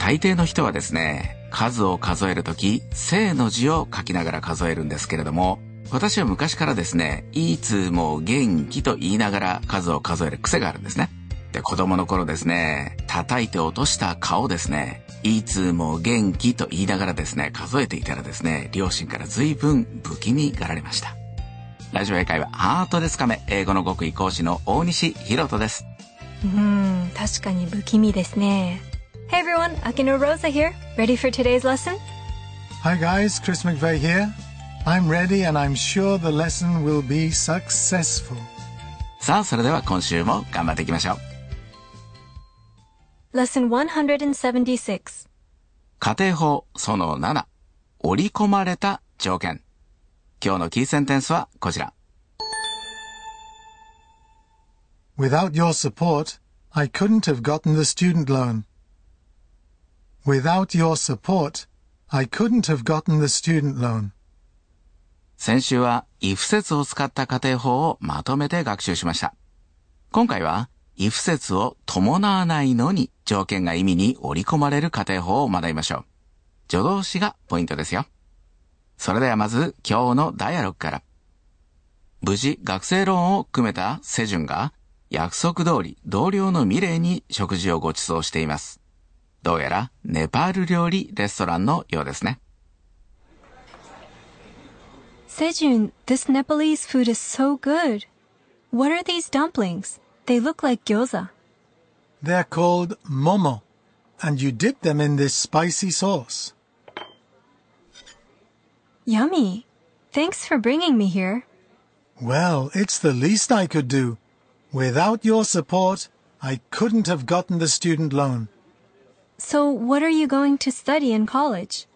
大抵の人はですね、数を数えるとき、正の字を書きながら数えるんですけれども、私は昔からですね、いつも元気と言いながら数を数える癖があるんですね。で、子供の頃ですね、叩いて落とした顔ですね、いつも元気と言いながらですね、数えていたらですね、両親から随分不気味がられました。ラジオ英会話ハートですかめ、英語の極意講師の大西博人です。うん、確かに不気味ですね。Hey everyone, Akino Rosa here. Ready for today's lesson? Hi guys, Chris McVeigh here. I'm ready and I'm sure the lesson will be successful. さあ、それでは今週も頑張っていきましょう。Lesson 176家庭法その7織り込まれた条件今日のキーセンテンスはこちら Without your support, I couldn't have gotten the student loan. Without your support, I couldn't have gotten the student loan. 先週は if 説を使った仮定法をまとめて学習しました。今回は if 説を伴わないのに条件が意味に織り込まれる仮定法を学びましょう。助動詞がポイントですよ。それではまず今日のダイアログから。無事学生ローンを組めたセジュンが約束通り同僚のミレイに食事をご馳走しています。どうやらネパール料理レストランのようですね。Sejun, this Nepalese food is so good. What are these dumplings? They look like gyoza. They're called momo, and you dip them in this spicy sauce. Yummy. Thanks for bringing me here. Well, it's the least I could do. Without your support, I couldn't have gotten the student loan. So what are you going to study in college?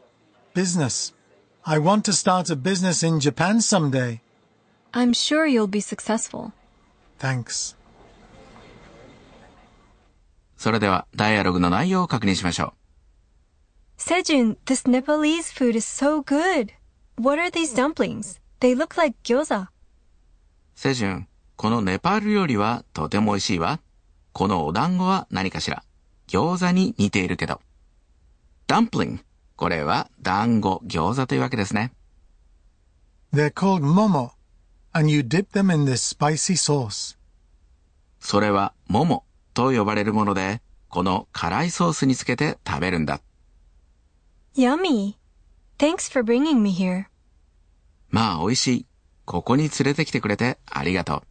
Business. I want to start a business in Japan someday. I'm sure you'll be successful. Thanks. それでは、ダイアログの内容を確認しましょう。Sejun, this Nepalese food is so good. What are these dumplings? They look like gyoza. セジュン、このネパール料理はとても美味しいわ。このお団子は何かしら 餃子に似ているけど。dumpling これは団子、餃子というわけですね。They're called momo, and you dip them in this spicy sauce. それはモモと呼ばれるもので、この辛いソースにつけて食べるんだ。Yummy! Thanks for bringing me here. まあ美味しい。ここに連れてきてくれてありがとう。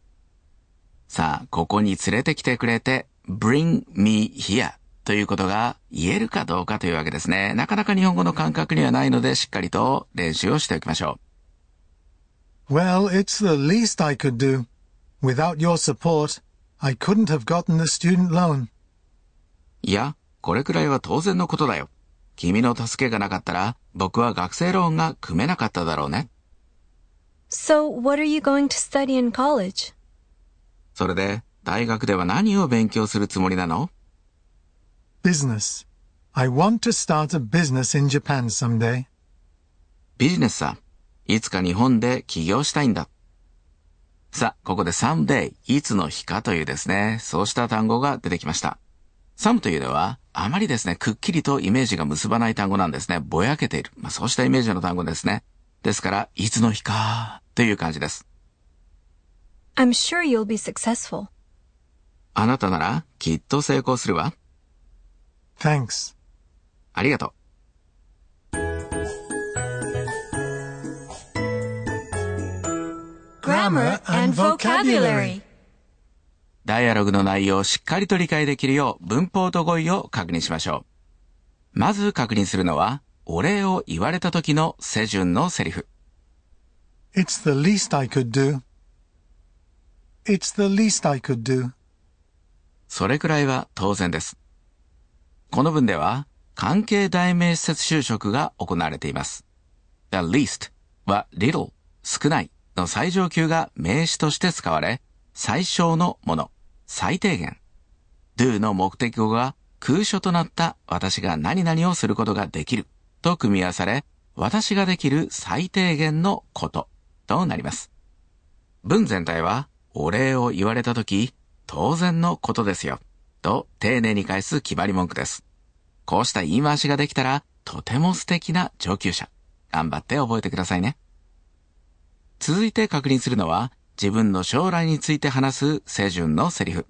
さあ、ここに連れてきてくれて bring me here ということが言えるかどうかというわけですね。なかなか日本語の感覚にはないので、しっかりと練習をしておきましょう。Well, it's the least I could do. Without your support, I couldn't have gotten the student loan. いや、これくらいは当然のことだよ。君の助けがなかったら、僕は学生ローンが組めなかっただろうね。So, what are you going to study in college? それで、大学では何を勉強するつもりなの？Business. I want to start a business in Japan someday. ビジネスさ。いつか日本で起業したいんだ。さあ、ここで someday、いつの日かというですね、そうした単語が出てきました。some というのは、あまりですね、くっきりとイメージが結ばない単語なんですね。ぼやけている。まあ、そうしたイメージの単語ですね。ですから、いつの日か、という感じです。I'm sure you'll be successful. あなたなら、きっと成功するわ。Thanks. ありがとう。Grammar and Vocabulary ダイアログの内容をしっかりと理解できるよう文法と語彙を確認しましょう。まず確認するのは、お礼を言われた時のセジュンのセリフ。It's the least I could do. It's the least I could do. それくらいは当然です。この文では、関係代名詞説就職が行われています。the least は little 少ないの最上級が名詞として使われ、最小のもの、最低限。do の目的語が空所となった私が何々をすることができると組み合わされ、私ができる最低限のこととなります。文全体は、お礼を言われたとき、当然のことですよ。と丁寧に返す決まり文句です。こうした言い回しができたら、とても素敵な上級者。頑張って覚えてくださいね。続いて確認するのは、自分の将来について話すセジュンのセリフ。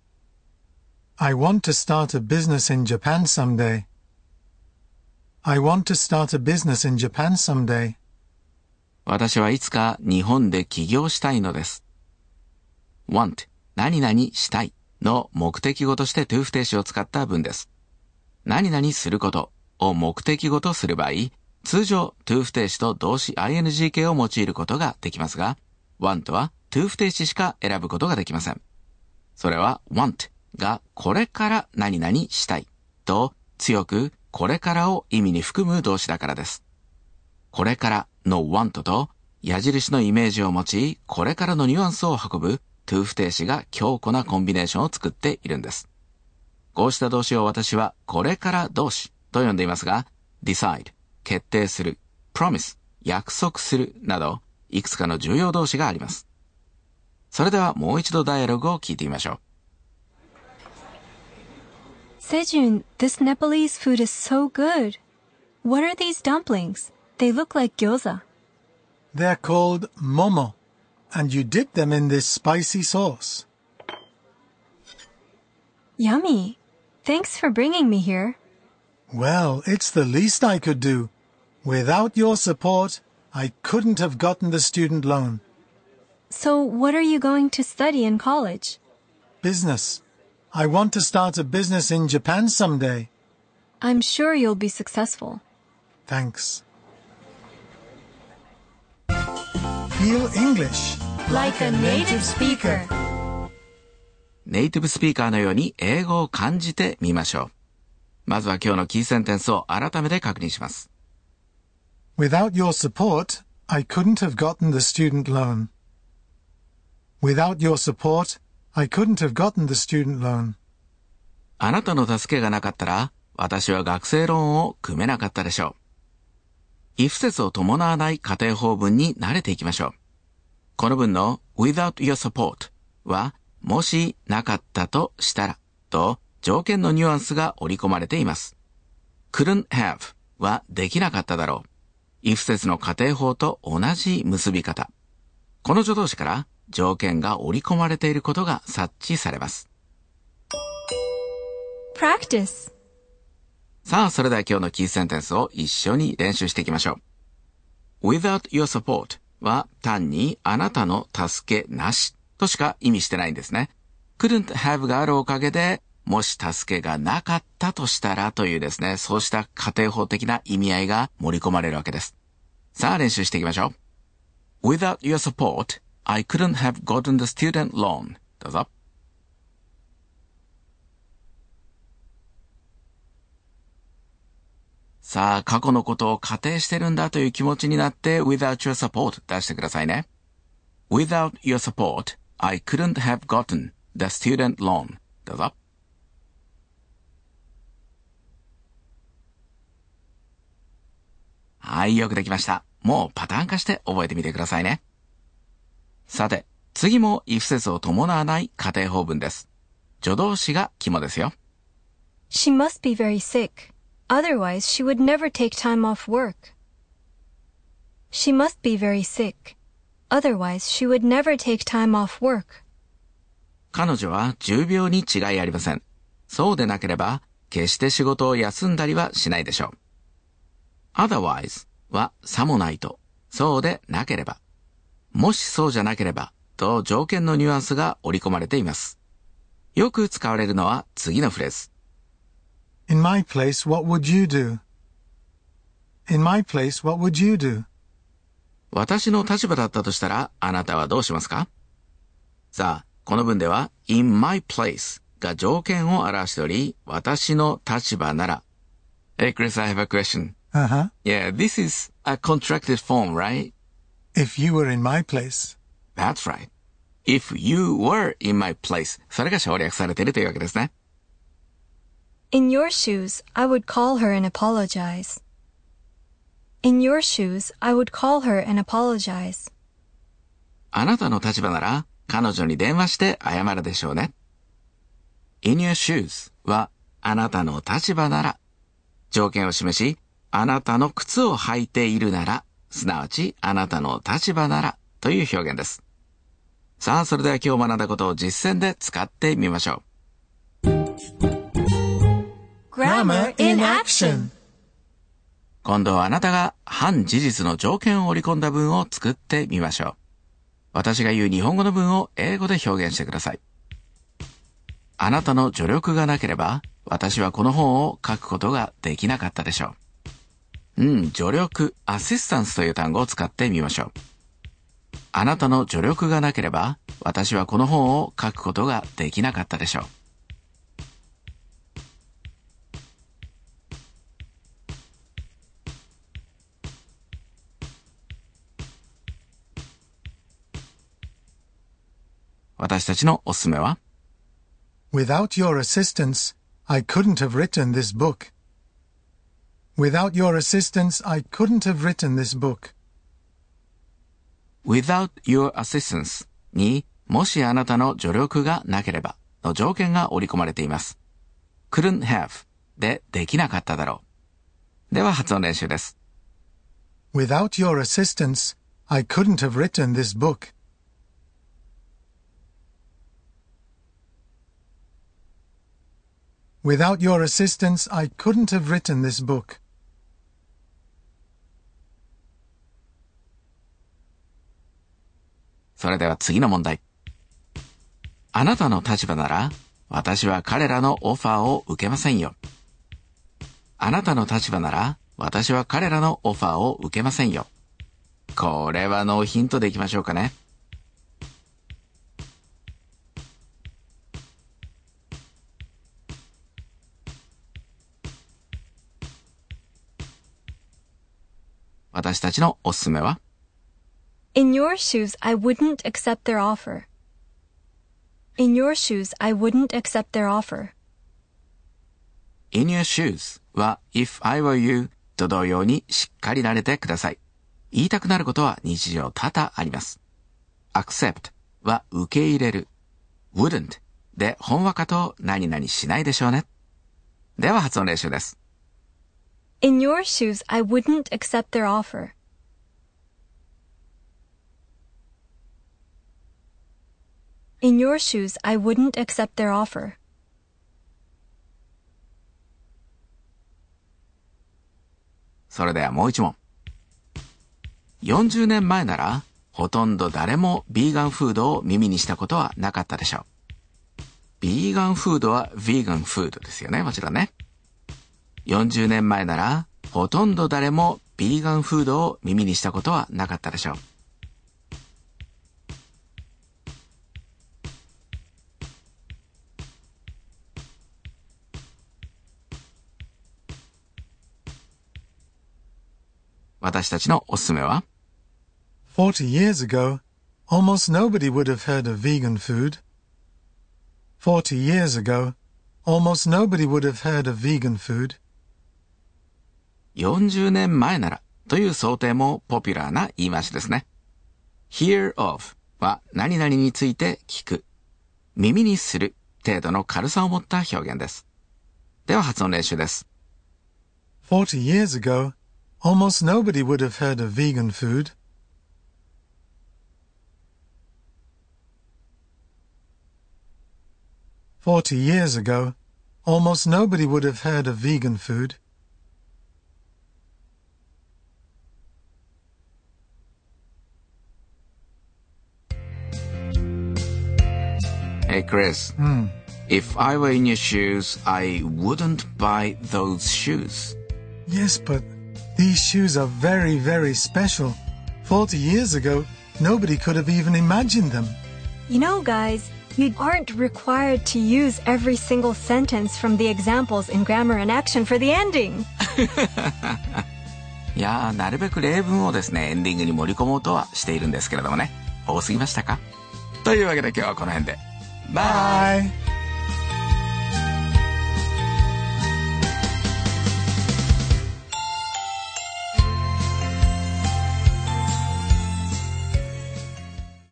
I want to start a business in Japan someday. I want to start a business in Japan someday. 私はいつか日本で起業したいのです。want 何々したいの目的語として to 不定詞を使った文です。何々することを目的語とする場合、通常 to 不定詞と動詞 ing 形を用いることができますが、want は to 不定詞しか選ぶことができません。それは want がこれから何々したいと強くこれからを意味に含む動詞だからです。これからの want と矢印のイメージを持ち、これからのニュアンスを運ぶ to 不定詞が強固なコンビネーションを作っているんです。こうした動詞を私はこれから動詞と呼んでいますが、decide 決定する、promise 約束するなど、いくつかの重要動詞があります。それではもう一度ダイアログを聞いてみましょう。Sejun, this Nepalese food is so good. What are these dumplings? They look like gyoza. They're called momo, and you dip them in this spicy sauce. Yummy. Thanks for bringing me here. Well, it's the least I could do. Without your support, I couldn't have gotten the student loan. So, what are you going to study in college? Business. I want to start a business in Japan someday. I'm sure you'll be successful. Thanks. Feel English. Like a native speaker. ネイティブスピーカーのように英語を感じてみましょう。まずは今日のキーセンテンスを改めて確認します。Without your support, I couldn't have gotten the student loan. Without your support, I couldn't have gotten the student loan. あなたの助けがなかったら、私は学生ローンを組めなかったでしょう。if 説を伴わない家庭法文に慣れていきましょう。この文の without your support は、もしなかったとしたらと条件のニュアンスが織り込まれています。couldn't have はできなかっただろう。if 説の家庭法と同じ結び方。この助動詞から条件が織り込まれていることが察知されます。Practice. さあ、それでは今日のキーセンテンスを一緒に練習していきましょう。without your support は単にあなたの助けなしとしか意味してないんですね。couldn't have があるおかげで、もし助けがなかったとしたらというですね、そうした家庭法的な意味合いが盛り込まれるわけです。さあ、練習していきましょう。without your support, I couldn't have gotten the student loan. どうぞ。さあ、過去のことを仮定してるんだという気持ちになって without your support 出してくださいね。without your support, I couldn't have gotten the student loan. どうぞ。はい、よくできました。もうパターン化して覚えてみてくださいね。さて、次も if 説を伴わない家庭法文です。助動詞が肝ですよ。She must be very sick. Otherwise, she would never take time off work. She must be very sick. Otherwise, she would never take time off work. 彼女は重病に違いありません。そうでなければ、決して仕事を休んだりはしないでしょう。otherwise はさもないと、そうでなければ。もしそうじゃなければ、と条件のニュアンスが織り込まれています。よく使われるのは次のフレーズ。In my place, what would you do? In my place, what would you do? 私の立場だったとしたら、あなたはどうしますかさあ、この文では、in my place が条件を表しており、私の立場なら。Hey, Chris, I have a question. Uh-huh. Yeah, this is a contracted form, right? If you were in my place. That's right. If you were in my place. それが省略されているというわけですね。 In your shoes, I would call her and apologize. In your shoes, I would call her and apologize. あなたの立場なら、彼女に電話して謝るでしょうね。in your shoes は、あなたの立場なら。条件を示し、あなたの靴を履いているなら、すなわちあなたの立場ならという表現です。さあ、それでは今日学んだことを実践で使ってみましょう。Grammar in action 今度はあなたが反事実の条件を織り込んだ文を作ってみましょう。私が言う日本語の文を英語で表現してください。あなたの助力がなければ、私はこの本を書くことができなかったでしょう。うん、助力、アシスタンスという単語を使ってみましょう。あなたの助力がなければ、私はこの本を書くことができなかったでしょう。私たちのおすすめは Without your assistance, I couldn't have written this book. Without your assistance, I couldn't have written this book. Without your assistance にもしあなたの助力がなければの条件が織り込まれています。couldn't have でできなかっただろう。では発音練習です。Without your assistance, I couldn't have written this book. Without your assistance, I couldn't have written this book. それでは次の問題。あなたの立場なら、私は彼らのオファーを受けませんよ。あなたの立場なら、私は彼らのオファーを受けませんよ。これはノーヒントでいきましょうかね。私たちのおすすめは In your shoes, I wouldn't accept their offer. In your shoes, I wouldn't accept their offer. In your shoes は if I were you と同様にしっかり慣れてください。言いたくなることは日常多々あります。accept は受け入れる。wouldn't でほんわかと何々しないでしょうね。では発音練習です。In your shoes, I wouldn't accept their offer. In your shoes, I wouldn't accept their offer. それではもう一問。40年前なら、ほとんど誰もビーガンフードを耳にしたことはなかったでしょう。ビーガンフードはヴィーガンフードですよね、もちろんね。40年前なら、ほとんど誰もビーガンフードを耳にしたことはなかったでしょう。私たちのおすすめは40 years ago, almost nobody would have heard of vegan food. 40 years ago, almost nobody would have heard of vegan food. 40年前ならという想定もポピュラーな言い回しですね。hear of は何々について聞く。耳にする程度の軽さを持った表現です。では発音練習です。40 years ago, almost nobody would have heard of vegan food. Forty years ago, almost nobody would have heard of vegan food. Hey, Chris. Hmm. If I were in your shoes, I wouldn't buy those shoes. Yes, but these shoes are very, very special. Forty years ago, nobody could have even imagined them. You know, guys, you aren't required to use every single sentence from the examples in Grammar and Action for the ending. いやー、なるべく例文をですね、エンディングに盛り込もうとはしているんですけれどもね。多すぎましたかというわけで今日はこの辺で。 Bye. Bye.